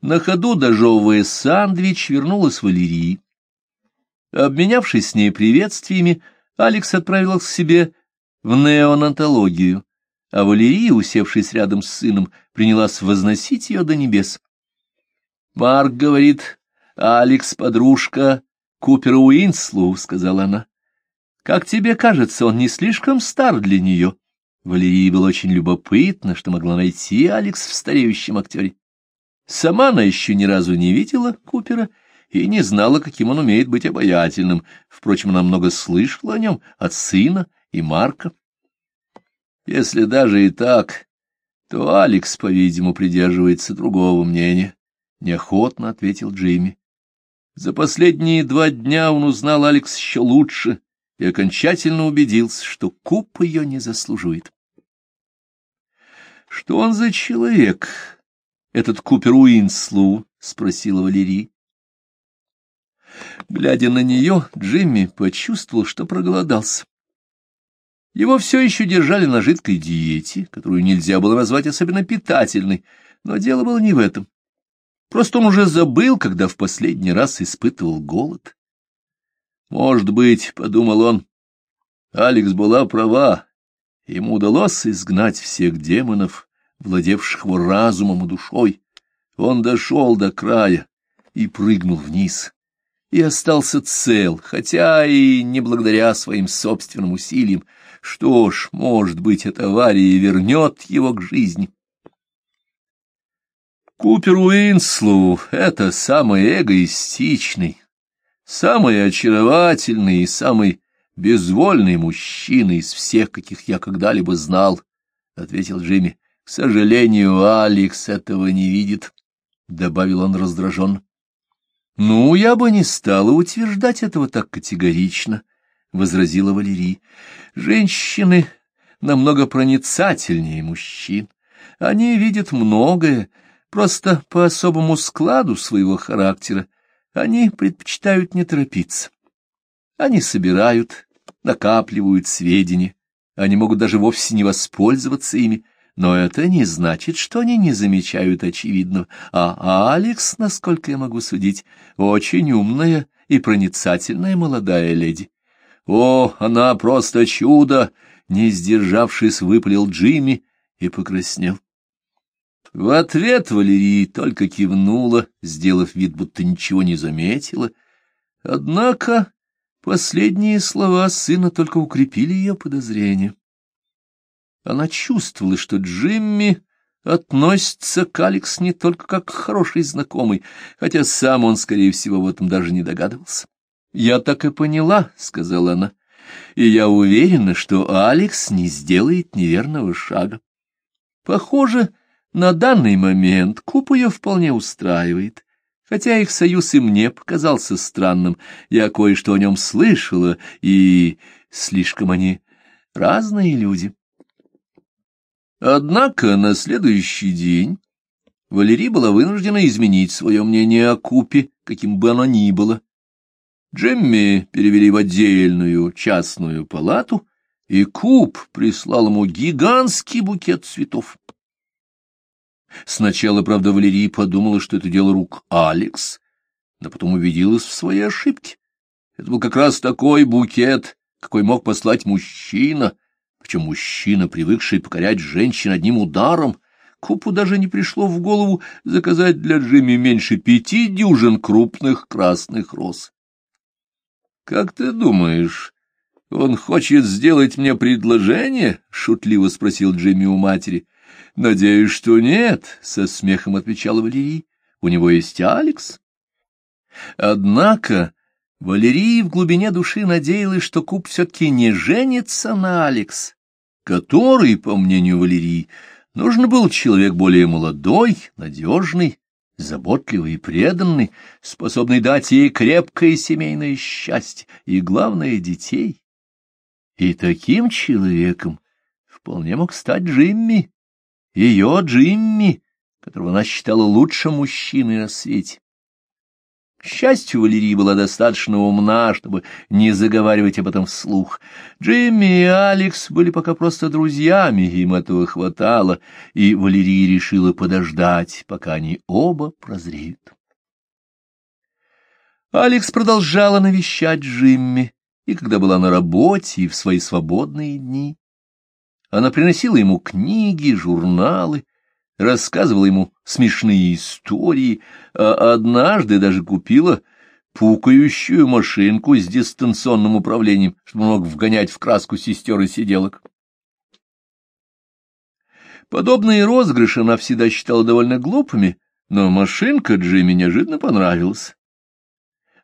На ходу, дожевывая сандвич, вернулась Валери. Обменявшись с ней приветствиями, Алекс отправился к себе в неонатологию, а Валери, усевшись рядом с сыном, принялась возносить ее до небес. Марк говорит, Алекс — подружка Купера Уинслоу, — сказала она. Как тебе кажется, он не слишком стар для нее? Валери было очень любопытно, что могла найти Алекс в стареющем актере. Сама она еще ни разу не видела Купера и не знала, каким он умеет быть обаятельным. Впрочем, она много слышала о нем от сына и Марка. Если даже и так, то Алекс, по-видимому, придерживается другого мнения, — неохотно ответил Джимми. За последние два дня он узнал Алекс еще лучше и окончательно убедился, что Куп ее не заслуживает. — Что он за человек, этот Купер Уинслу? — спросила Валерий. Глядя на нее, Джимми почувствовал, что проголодался. Его все еще держали на жидкой диете, которую нельзя было назвать особенно питательной, но дело было не в этом. Просто он уже забыл, когда в последний раз испытывал голод. Может быть, — подумал он, — Алекс была права, ему удалось изгнать всех демонов, владевших его разумом и душой. Он дошел до края и прыгнул вниз, и остался цел, хотя и не благодаря своим собственным усилиям. Что ж, может быть, эта авария вернет его к жизни. Купер Уинслоу — это самый эгоистичный, самый очаровательный и самый безвольный мужчина из всех, каких я когда-либо знал, — ответил Джимми. — К сожалению, Алекс этого не видит, — добавил он раздраженно. — Ну, я бы не стала утверждать этого так категорично, — возразила Валерий. — Женщины намного проницательнее мужчин. Они видят многое, Просто по особому складу своего характера они предпочитают не торопиться. Они собирают, накапливают сведения, они могут даже вовсе не воспользоваться ими, но это не значит, что они не замечают очевидного. А Алекс, насколько я могу судить, очень умная и проницательная молодая леди. О, она просто чудо! Не сдержавшись, выпалил Джимми и покраснел. В ответ Валерий только кивнула, сделав вид, будто ничего не заметила. Однако последние слова сына только укрепили ее подозрения. Она чувствовала, что Джимми относится к Алекс не только как к хорошей знакомой, хотя сам он, скорее всего, в этом даже не догадывался. «Я так и поняла», — сказала она, — «и я уверена, что Алекс не сделает неверного шага. Похоже, на данный момент Куп ее вполне устраивает, хотя их союз и мне показался странным. Я кое-что о нем слышала, и слишком они разные люди. Однако на следующий день Валерий была вынуждена изменить свое мнение о Купе, каким бы оно ни было. Джемми перевели в отдельную частную палату, и Куп прислал ему гигантский букет цветов. Сначала, правда, Валерия подумала, что это дело рук Алекс, но потом убедилась в своей ошибке. Это был как раз такой букет, какой мог послать мужчина, причем мужчина, привыкший покорять женщин одним ударом. Купу даже не пришло в голову заказать для Джимми меньше пяти дюжин крупных красных роз. — Как ты думаешь, он хочет сделать мне предложение? — шутливо спросил Джимми у матери. — Надеюсь, что нет, — со смехом отвечала Валерий. У него есть Алекс. Однако Валерий в глубине души надеялась, что Куб все-таки не женится на Алекс, который, по мнению Валерии, нужен был человек более молодой, надежный, заботливый и преданный, способный дать ей крепкое семейное счастье и, главное, детей. И таким человеком вполне мог стать Джимми, ее Джимми, которого она считала лучшим мужчиной на свете. К счастью, Валерия была достаточно умна, чтобы не заговаривать об этом вслух. Джимми и Алекс были пока просто друзьями, им этого хватало, и Валерия решила подождать, пока они оба прозреют. Алекс продолжала навещать Джимми, и когда была на работе, и в свои свободные дни. Она приносила ему книги, журналы, рассказывала ему смешные истории, а однажды даже купила пукающую машинку с дистанционным управлением, чтобы мог вгонять в краску сестер и сиделок. Подобные розыгрыши она всегда считала довольно глупыми, но машинка Джимми неожиданно понравилась.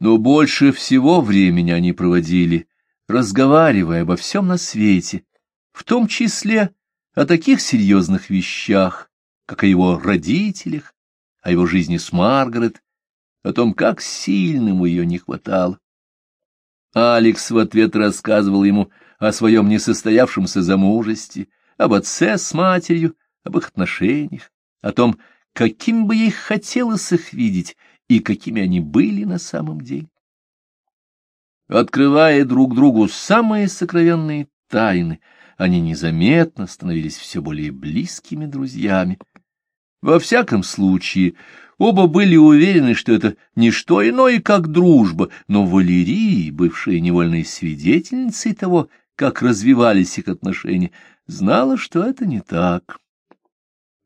Но больше всего времени они проводили, разговаривая обо всем на свете, в том числе о таких серьезных вещах, как о его родителях, о его жизни с Маргарет, о том, как сильно ему ее не хватало. Алекс в ответ рассказывал ему о своем несостоявшемся замужестве, об отце с матерью, об их отношениях, о том, каким бы ей хотелось их видеть и какими они были на самом деле. Открывая друг другу самые сокровенные тайны, они незаметно становились все более близкими друзьями. Во всяком случае, оба были уверены, что это не что иное, как дружба, но Валерия, бывшая невольной свидетельницей того, как развивались их отношения, знала, что это не так.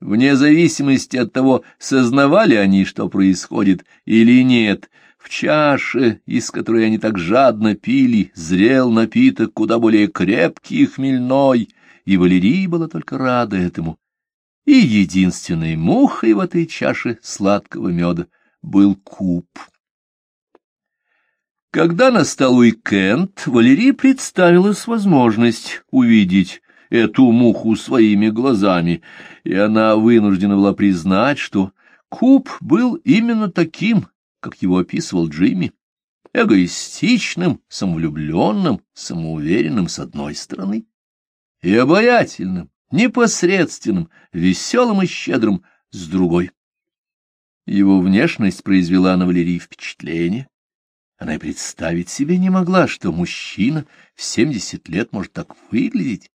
Вне зависимости от того, сознавали они, что происходит, или нет, в чаше, из которой они так жадно пили, зрел напиток куда более крепкий и хмельной, и Валерия была только рада этому и единственной мухой в этой чаше сладкого меда был куб. Когда настал уикенд, Валерии представилась возможность увидеть эту муху своими глазами, и она вынуждена была признать, что куб был именно таким, как его описывал Джимми, эгоистичным, самовлюбленным, самоуверенным с одной стороны и обаятельным, непосредственным, веселым и щедрым с другой. Его внешность произвела на Валерии впечатление. Она и представить себе не могла, что мужчина в семьдесят лет может так выглядеть.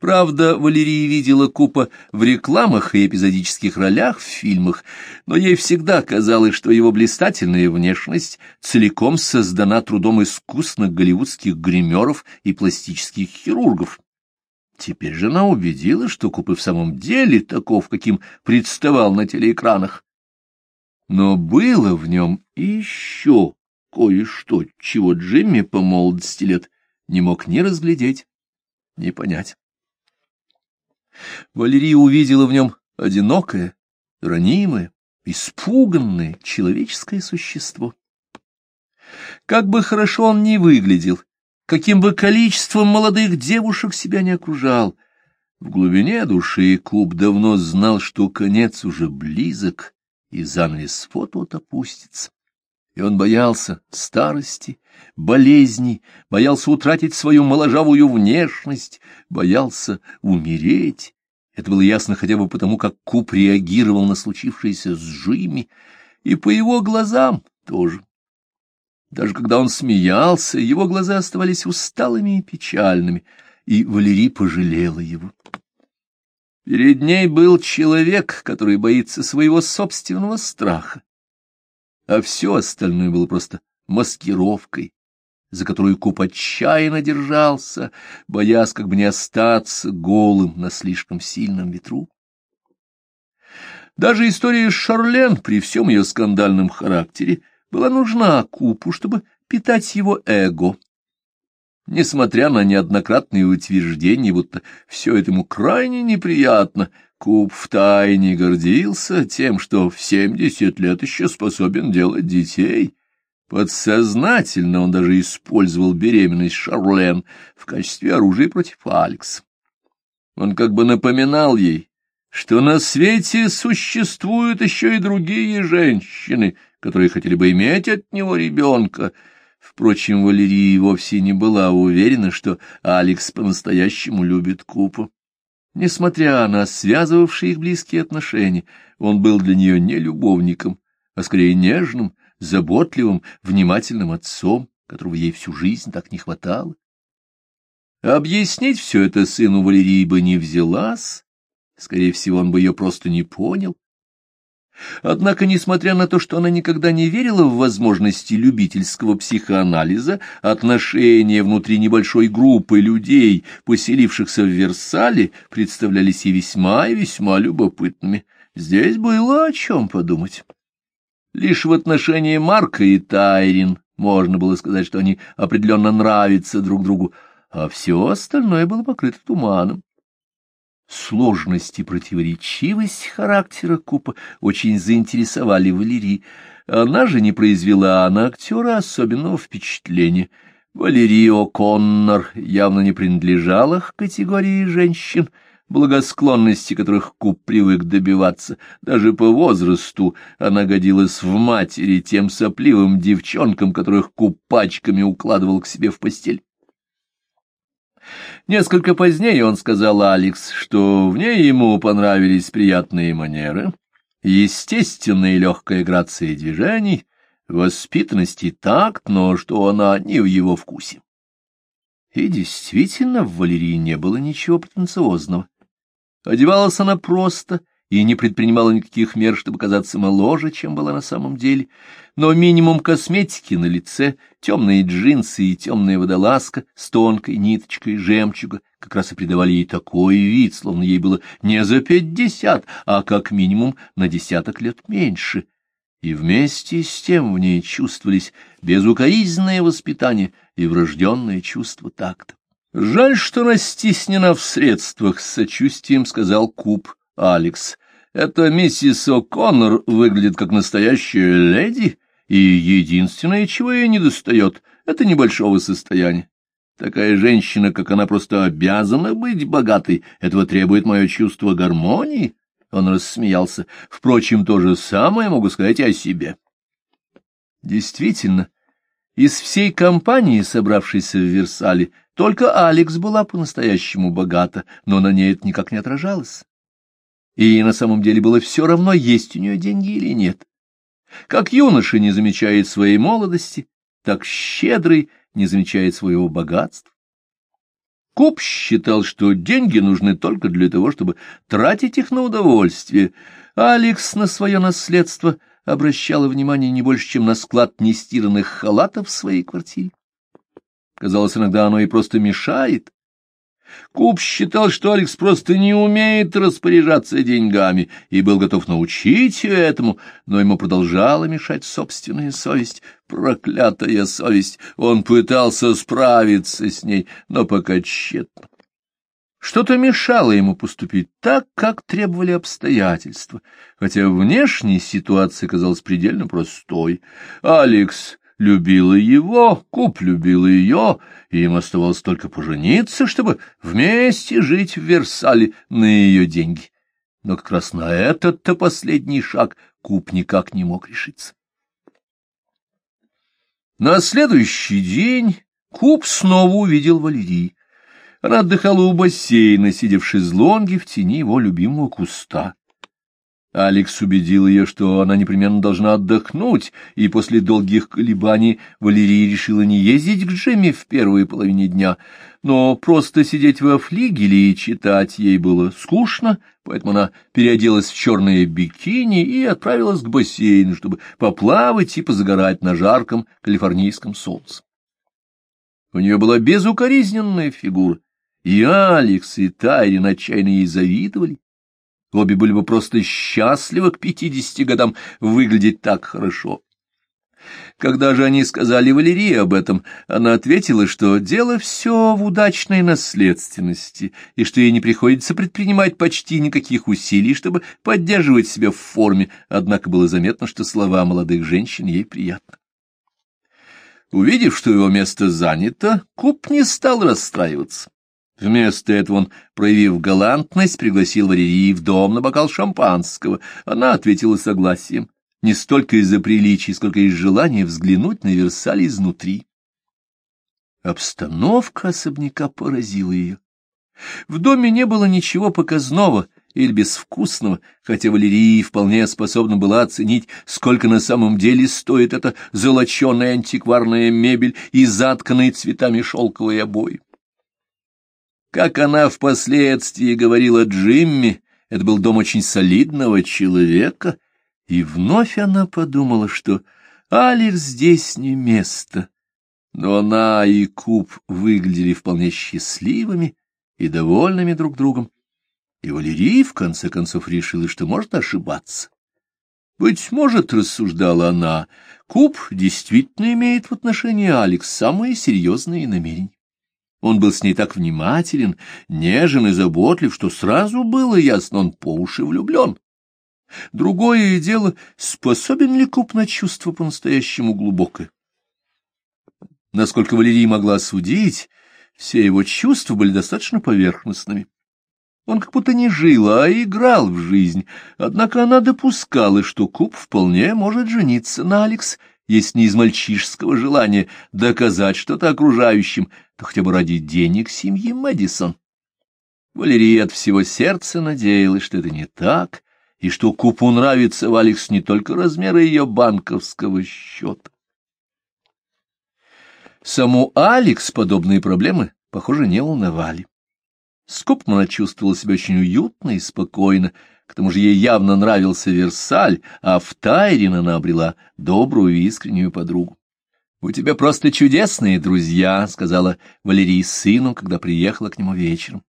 Правда, Валерия видела Купа в рекламах и эпизодических ролях в фильмах, но ей всегда казалось, что его блистательная внешность целиком создана трудом искусных голливудских гримеров и пластических хирургов. Теперь жена убедила, что Куп и в самом деле таков, каким представал на телеэкранах. Но было в нем еще кое-что, чего Джимми по молодости лет не мог ни разглядеть, ни понять. Валерия увидела в нем одинокое, ранимое, испуганное человеческое существо. Как бы хорошо он ни выглядел, каким бы количеством молодых девушек себя не окружал. В глубине души клуб давно знал, что конец уже близок, и занавес вот-вот опустится. И он боялся старости, болезней, боялся утратить свою моложавую внешность, боялся умереть. Это было ясно хотя бы потому, как Куб реагировал на случившееся с Жими, и по его глазам тоже. Даже когда он смеялся, его глаза оставались усталыми и печальными, и Валерий пожалела его. Перед ней был человек, который боится своего собственного страха, а все остальное было просто маскировкой, за которую Куп отчаянно держался, боясь как бы не остаться голым на слишком сильном ветру. Даже история Шарлен при всем ее скандальном характере была нужна Купу, чтобы питать его эго. Несмотря на неоднократные утверждения, будто все это ему крайне неприятно, Куп втайне гордился тем, что в семьдесят лет еще способен делать детей. Подсознательно он даже использовал беременность Шарлен в качестве оружия против Алекс. Он как бы напоминал ей, что на свете существуют еще и другие женщины — которые хотели бы иметь от него ребенка. Впрочем, Валерия вовсе не была уверена, что Алекс по-настоящему любит Купу. Несмотря на связывавшие их близкие отношения, он был для нее не любовником, а скорее нежным, заботливым, внимательным отцом, которого ей всю жизнь так не хватало. Объяснить все это сыну Валерии бы не взялась, скорее всего, он бы ее просто не понял. Однако, несмотря на то, что она никогда не верила в возможности любительского психоанализа, отношения внутри небольшой группы людей, поселившихся в Версале, представлялись ей весьма и весьма любопытными. Здесь было о чем подумать. Лишь в отношении Марка и Тайрин можно было сказать, что они определенно нравятся друг другу, а все остальное было покрыто туманом. Сложность и противоречивость характера Купа очень заинтересовали Валерии. Она же не произвела на актера особенного впечатления. Валерия О'Коннор явно не принадлежала к категории женщин, благосклонности которых Куп привык добиваться. Даже по возрасту она годилась в матери тем сопливым девчонкам, которых Куп пачками укладывал к себе в постель. Несколько позднее он сказал Алекс, что в ней ему понравились приятные манеры, естественная и легкая грация движений, воспитанность и такт, но что она не в его вкусе. И действительно, в Валерии не было ничего претенциозного. Одевалась она просто и не предпринимала никаких мер, чтобы казаться моложе, чем была на самом деле, но минимум косметики на лице, темные джинсы и темная водолазка с тонкой ниточкой жемчуга как раз и придавали ей такой вид, словно ей было не за пятьдесят, а как минимум на десяток лет меньше. И вместе с тем в ней чувствовались безукоризненное воспитание и врожденное чувство такта. «Жаль, что она стиснена в средствах», — с сочувствием сказал Куб Алекс. «Эта миссис О'Коннор выглядит как настоящая леди, и единственное, чего ей недостает, — это небольшого состояния. Такая женщина, как она, просто обязана быть богатой. Этого требует мое чувство гармонии». Он рассмеялся. «Впрочем, то же самое могу сказать о себе». Действительно, из всей компании, собравшейся в Версале, только Алекс была по-настоящему богата, но на ней это никак не отражалось. И на самом деле было все равно, есть у нее деньги или нет. Как юноша не замечает своей молодости, так щедрый не замечает своего богатства. Куб считал, что деньги нужны только для того, чтобы тратить их на удовольствие. Алекс на свое наследство обращала внимание не больше, чем на склад нестиранных халатов в своей квартире. Казалось, иногда оно и просто мешает. Куб считал, что Алекс просто не умеет распоряжаться деньгами, и был готов научить ее этому, но ему продолжала мешать собственная совесть. Проклятая совесть! Он пытался справиться с ней, но пока тщетно. Что-то мешало ему поступить так, как требовали обстоятельства, хотя внешняя ситуация казалась предельно простой. Алекс любила его, Куб любил ее, и им оставалось только пожениться, чтобы вместе жить в Версале на ее деньги. Но как раз на этот-то последний шаг Куб никак не мог решиться. На следующий день Куб снова увидел Валерий. Она отдыхала у бассейна, сидя в шезлонге в тени его любимого куста. Алекс убедил ее, что она непременно должна отдохнуть, и после долгих колебаний Валерия решила не ездить к Джемме в первой половине дня, но просто сидеть во флигеле и читать ей было скучно, поэтому она переоделась в черное бикини и отправилась к бассейну, чтобы поплавать и позагорать на жарком калифорнийском солнце. У нее была безукоризненная фигура, и Алекс и Тайрин отчаянно ей завидовали. Обе были бы просто счастливы к пятидесяти годам выглядеть так хорошо. Когда же они сказали Валерии об этом, она ответила, что дело все в удачной наследственности, и что ей не приходится предпринимать почти никаких усилий, чтобы поддерживать себя в форме, однако было заметно, что слова молодых женщин ей приятны. Увидев, что его место занято, Куб не стал расстраиваться. Вместо этого он, проявив галантность, пригласил Валерии в дом на бокал шампанского. Она ответила согласием, не столько из-за приличий, сколько из желания взглянуть на Версаль изнутри. Обстановка особняка поразила ее. В доме не было ничего показного или безвкусного, хотя Валерия вполне способна была оценить, сколько на самом деле стоит эта золоченая антикварная мебель и затканные цветами шелковые обои. Как она впоследствии говорила Джимми, это был дом очень солидного человека, и вновь она подумала, что Алекс здесь не место. Но она и Куб выглядели вполне счастливыми и довольными друг другом, и Валерий в конце концов решила, что может ошибаться. Быть может, рассуждала она, Куб действительно имеет в отношении Алекс самые серьезные намерения. Он был с ней так внимателен, нежен и заботлив, что сразу было ясно, он по уши влюблен. Другое дело, способен ли Куб на чувство по-настоящему глубокое. Насколько Валерий могла судить, все его чувства были достаточно поверхностными. Он как будто не жил, а играл в жизнь, однако она допускала, что Куб вполне может жениться на Алекс, если не из мальчишеского желания доказать что-то окружающим, то хотя бы ради денег семьи Мэдисон. Валерия от всего сердца надеялась, что это не так, и что Купу нравится в Алекс не только размеры ее банковского счета. Саму Алекс подобные проблемы, похоже, не волновали. С Купом она чувствовала себя очень уютно и спокойно, к тому же ей явно нравился Версаль, а в Тайрин она обрела добрую и искреннюю подругу. — У тебя просто чудесные друзья, — сказала Валерий сыну, когда приехала к нему вечером.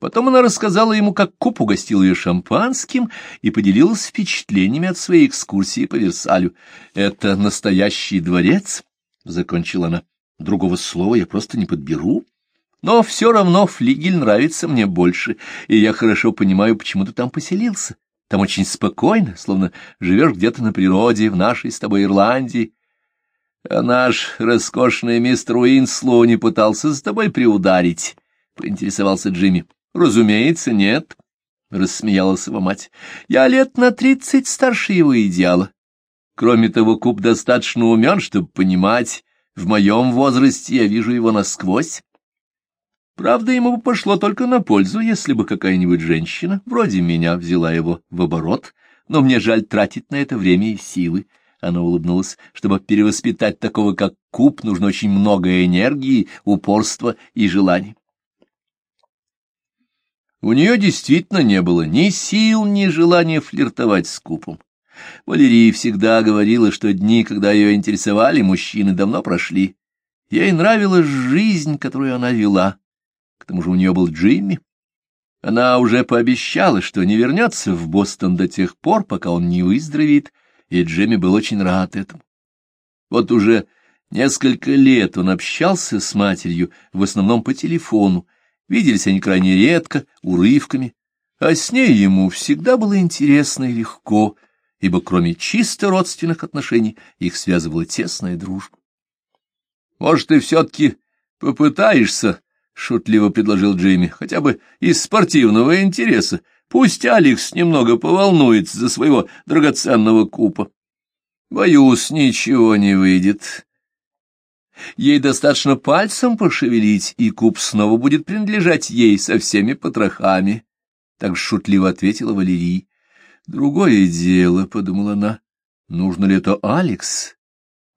Потом она рассказала ему, как Куп угостил ее шампанским и поделилась впечатлениями от своей экскурсии по Версалю. — Это настоящий дворец, — закончила она. — Другого слова я просто не подберу. Но все равно флигель нравится мне больше, и я хорошо понимаю, почему ты там поселился. Там очень спокойно, словно живешь где-то на природе, в нашей с тобой Ирландии. А наш роскошный мистер Уинслоу не пытался с тобой приударить, — поинтересовался Джимми. — Разумеется, нет, — рассмеялась его мать. — Я лет на тридцать старше его идеала. Кроме того, Куп достаточно умен, чтобы понимать, в моем возрасте я вижу его насквозь. Правда, ему бы пошло только на пользу, если бы какая-нибудь женщина, вроде меня, взяла его в оборот, но мне жаль тратить на это время и силы. Она улыбнулась. Чтобы перевоспитать такого, как Куб, нужно очень много энергии, упорства и желаний. У нее действительно не было ни сил, ни желания флиртовать с Купом. Валерия всегда говорила, что дни, когда ее интересовали мужчины, давно прошли. Ей нравилась жизнь, которую она вела к тому же у нее был Джимми. Она уже пообещала, что не вернется в Бостон до тех пор, пока он не выздоровеет, и Джимми был очень рад этому. Вот уже несколько лет он общался с матерью, в основном по телефону. Виделись они крайне редко, урывками, а с ней ему всегда было интересно и легко, ибо кроме чисто родственных отношений их связывала тесная дружба. «Может, ты все-таки попытаешься — шутливо предложил Джимми, — хотя бы из спортивного интереса. Пусть Алекс немного поволнуется за своего драгоценного купа. Боюсь, ничего не выйдет. Ей достаточно пальцем пошевелить, и куб снова будет принадлежать ей со всеми потрохами. Так шутливо ответила Валерий. Другое дело, — подумала она, — нужно ли это Алекс?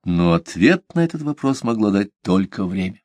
Но ответ на этот вопрос могло дать только время.